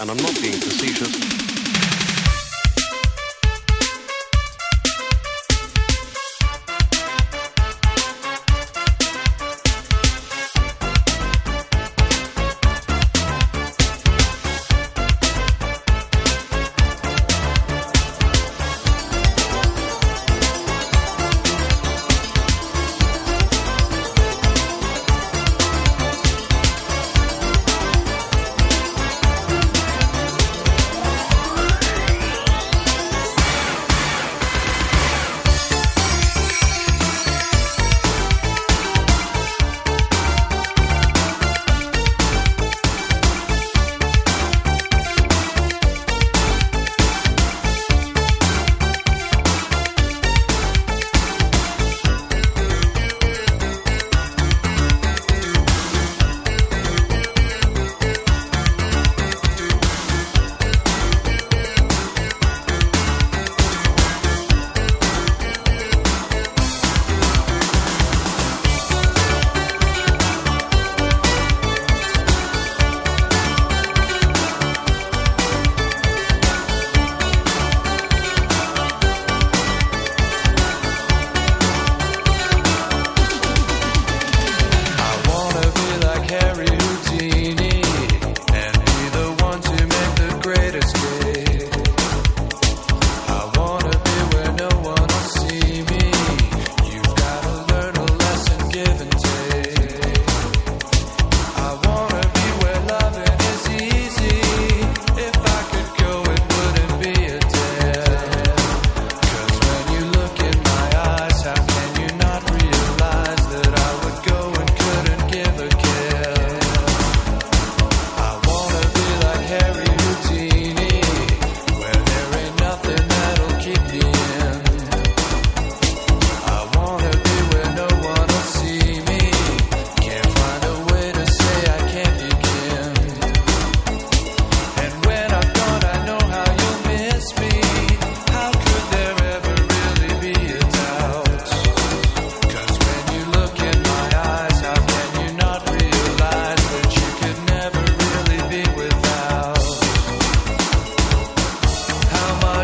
and I'm not being facetious,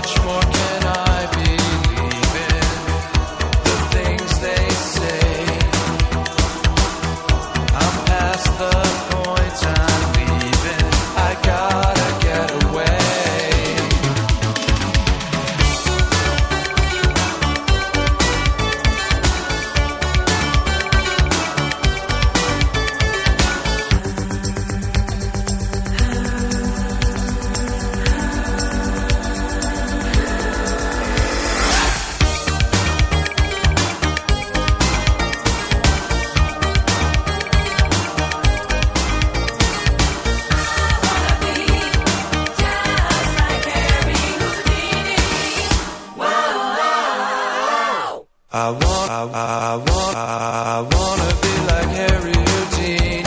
much more. I want, I wanna be like Harry Houdini.